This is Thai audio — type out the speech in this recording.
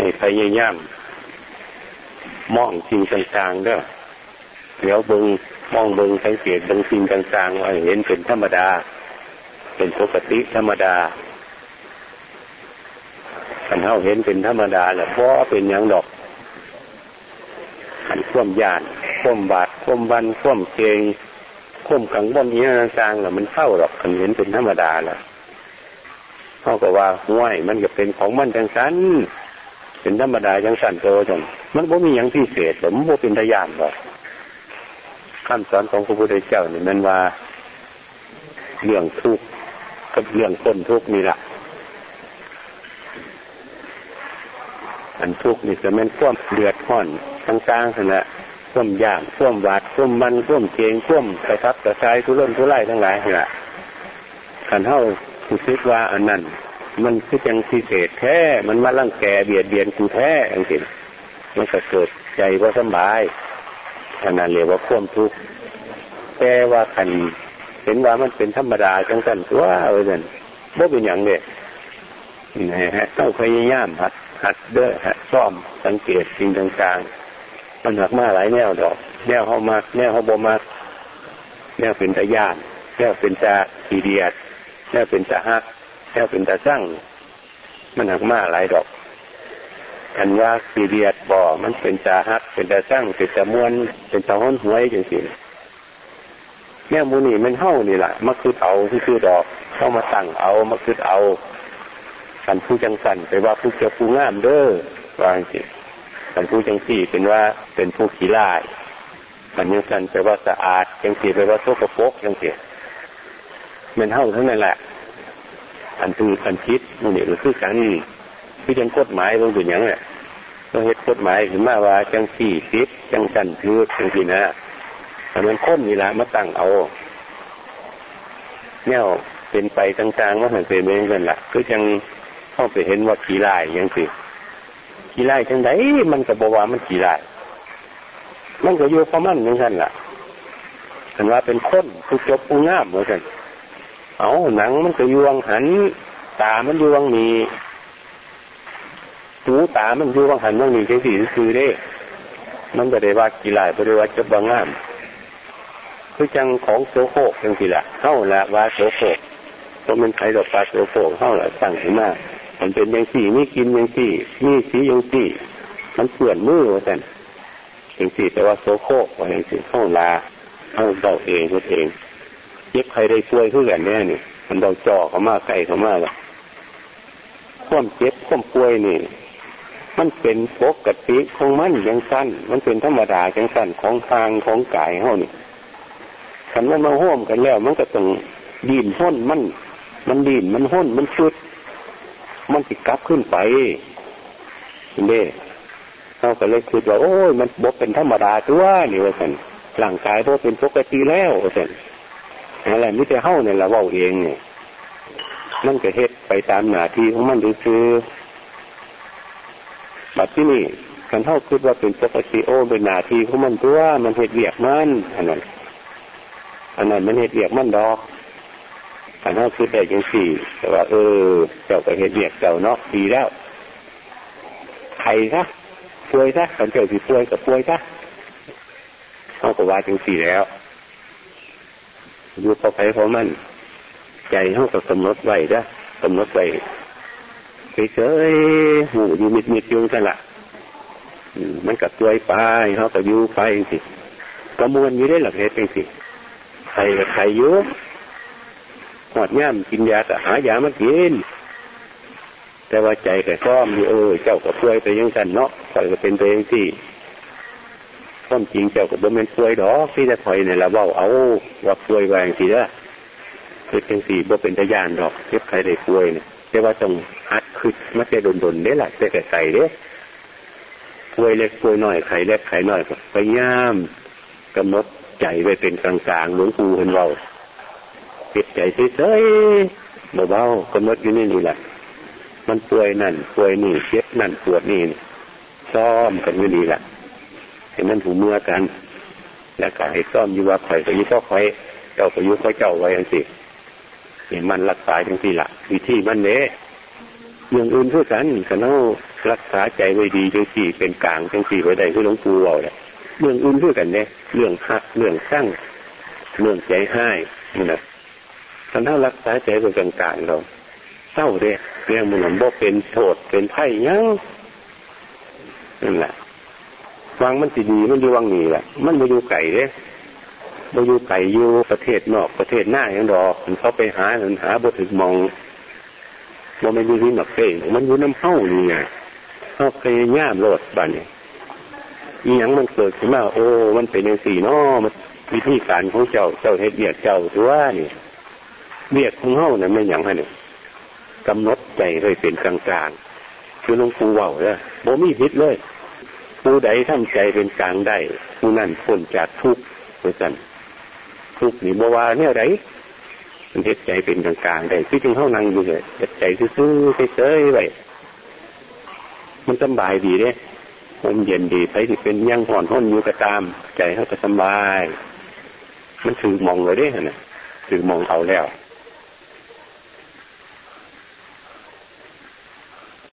ให้พยายามมองสิ่งต่างๆเด้อเดี๋ยวบึงมองบึงสังเกตบึงสิ่งต่างๆว่าเห็นเป็นธรรมดา เป็นปกติธรรมดาขันเท่าเห็นเป็นธรรมดาแหละเพราะเป็นอย่างดอกขันข่วมยานข่วมบาดข่วมบันข่วมเกงข่วมขังบนนี้ต่างๆแหละมันเข้าดอกขันเห็นเป็นธรรมดาแหละเขาก็ว่าห้วยมันก็เป็นของมันจังสัน เป็นธรรมดาจังสั่นโตจังมันบ่มีอย่างพิเศษหรือมันบ่เป็นทยานหรอกคำสอนของพระพุทธเจ้านี่มันว่าเรื่องทุกข์กับเรื่องต้นทุกข์นี่แหละอันทุกข์นี่จะเป็นความเดือดร้อนต่างๆขณะข่วมยากข่วมหวาดข่วมมันข่วมเกงข่วมกระทับกระชายทุรนทุรายทั้งหลายนี่แหละขันเท่าคิดว่าอันนั้น มันคือจังพิเศษแท้ มันมาลังแกเบียดเบียนกูแท้อังกฤษมันก็เกิดใจว่าสบายขนาดเรียกว่าข่วมทุกข์แต่ว่าขันเห็นว่ามันเป็นธรรมดาจังสันตัวเอาไว้นั่นบ่เป็นอย่างเด็กนี่ฮะต้องพยายามหัดหัดเด้อหัดซ่อมสังเกตสิ่งต่างๆมันหักมาหลายแนวดอก แนวเข้ามาแนวเขาบ่มาแนวเป็นตะย่านแนวเป็นตาขีเดียดแนวเป็นตาฮัก แนวเป็นตาสร้างมันหักมาหลายดอกกันว่าขีเดียดบ่อมันเป็นตาฮัก เป็นตาสร้างเป็นตามวน เป็นตาห้อนหวยจริงๆแนวมูนี่มันเท่านี่แหละมาคือเอาที่คือดอกเข้ามาตั้งเอามาคือเอากันผู้จังสันไปว่าผู้เจ้าผู้งามเด้อวางสิกันผู้จังสี่เป็นว่าเป็นผู้ขี้ลายกันยังสันไปว่าสะอาดจังสี่ไปว่าโซกโปกจังสี่มันเท่าทั้งนั้นแหละ อันคืออันคิดนี่นี่คือกันที่จังกฎหมายบางส่วนอย่างเนี่ยเราเห็นกฎหมายถึงมาว่าจังสี่ติดจังสันคือจังสี่นะอันนั้นค้นนี่ละมาตั้งเอาเนี่ยเป็นไปต่างๆว่าหันเป็นเองกันละคือจังเข้าไปเห็นว่าขี่ไล่ยังสิขี่ไล่จังไดมันก็บอกว่ามันขี่ไล่มันก็อยู่ประมันยังกันล่ะเห็นว่าเป็นคนผู้จบผู้งามเหมือนกัน เอาหนังมันก็ยวงหัน ตามันยวงมีหูตามันยวงหันมันมีแค่สี่คือเด้ มันก็ได้ว่ากี่ไล่ก็ได้ว่าจบบางงามคือจังของโสโคกจังสิละเข้าละว่าโสโครกก็มันไข่ดอกปลาโสโคกเข้าละสั่งขึ้นมามันเป็นยังสี่มีกินยังสี่มีสียังสี่ มันเปื่อนมือว่าแต่ยังสี่แต่ว่าโซโคว่าอย่างสี่เข้าลาเข้าเดาเองตัวเอง เย็บใครได้ป่วยขึ้นกันแน่นี่มันเดาจ่อเขามากไก่เขามากละความเจ็บความป่วยนี่ มันเป็นปกติของมันยังสั้น มันเป็นธรรมดายังสั้นของทางของกายเขานี่ขันมันมาห่วมกันแล้ว มันก็ต้องดินห้นมัน มันดินมันห้นมันชุด มันติดกลับขึ้นไปเด้เขาก็เลยคิดว่าโอ้ยมันบกเป็นธรรมดาตัวนี่ว่าสันร่างกายบกเป็นปกติแล้วว่าสัน อะไรมิแต่เฮ้าเนี่ยละว่าเองเนี่ยมันก็เฮ็ดไปตามหน้าที่ของมันดูคือแบบที่นี่กันเท่าคิดว่าเป็นปกติโอเป็นหน้าที่ของมันตัวมันเฮ็ดเวียกมันอันนั้นอันนั้นมันเฮ็ดเวียกมันดอกอันนั้นคือได้ยังสี่ แต่ว่า เออ เจ้าก็เห็นเรียกเจ้าเนาะดีแล้วใครซะป่วยซะกันเจ้าสิป่วยกับป่วยซะเขาก็ว่าจังสี่แล้ว อยู่พอไปพอมัน ใจเขาก็กำหนดไว้จ้ะกำหนดไว้เฉยๆหูอยู่มิดมิดยุ่งกันละมันกับตัวไปเขาก็อยู่ไปสิกระมวลอยู่ได้หลักเหตุเป็นสิใครกับใครอยู่หอดย่ำกินยาก็หายามากินแต่ว่าใจก็ซ้อมอยู่เออเจ้าก็ป่วยไปยังสันเนาะคอยก็เป็นไปยังที่ ความจริงเจ้าก็บ่เป็นปวยดอกที่จะคอยเนี่ยละว่าเอาว่าป่วยแรงทีละคือเป็นสี่บ่เป็นตะยานดอกเจ็บใครได้ป่วยเนี่ยแต่ว่าต้องหัดคือมันจะโดนๆเนี่ยแหละแต่แก่ใส่เด้ป่วยเล็กป่วยน้อยไข้เล็กไข้น้อยก็พยายามกำหนดใจไว้เป็นกลางๆหลวงปู่เห็นเราปิดใจเฉยๆเบาๆกำหนดอยู่นี่นี่แหละมันป่วยนั่นป่วยนี่เจ็บนั่นปวดนี่ซ้อมกันอยู่นี่แหละ ให้มันถูเมื่อกัน แล้วก็ให้ซ้อมอยู่ว่าคอยก็ยุ่พ่อคอยเจ้าก็ยุ่พ่อเจ้าไว้ทังสิเห็นมันรักษาจังสี่ละวิธีมันเน้อย่างอื่นเพื่อกันกันเอารักษาใจไว้ดีจังสี่เป็นกลางจังสี่ไว้ได้คือหลวงปู่เอาเนี่ยเรื่องอื่นด้วยกันเนี่ยเรื่องหักเรื่องสร้างเรื่องใจให้นี่นะท่านถ้ารักษาใจเป็นกลางกลางเราเศร้าเด้เรื่องมันบ่เป็นโทษเป็นไพ่ยังนั่นแหละ วังมันสิดีมันอยู่วังนี้แหละมันมาอยู่ไก่เด้มาอยู่ไก่อยู่ประเทศนอกประเทศหน้าอย่างดอกมันเขาไปหาเห็นหาบ่ถึงมองว่ามันอยู่ที่หนักเป้งมันอยู่น้ำเฮ้านี่ไงเขาพยายามโลดบ้านนี่อีหยังมันเกิดขึ้นมาโอ้มันเป็นอย่างสี่นอมันวิธีการของเจ้าเจ้าเฮ็ดเบียดเจ้าตัวนี่เบียดของเฮ้านั่นไม่อย่างไรเนี่ยกำหนดใจเลยเป็นกลางกลางคือลงปู่ว่าเลยบ่มีพิษเลย ผู้ใดทำใจเป็นกลางได้ผู้นั้นพ้นจากทุกข์เหมือนกันทุกข์นี่บว่าเนี่ยไรมันเฮ็ดใจเป็นกลางกลางได้คือจึงเข้านั่งอยู่เลยเฮ็ดใจซื่อๆเฉยๆไว้มันสบายดีเด้มันเย็นดีไปที่เป็นย่างห่อนห้อนอยู่ก็ตาม ใจเขาจะสบาย มันถือมองเลยเด้เนี่ยถือมองเอาแล้ว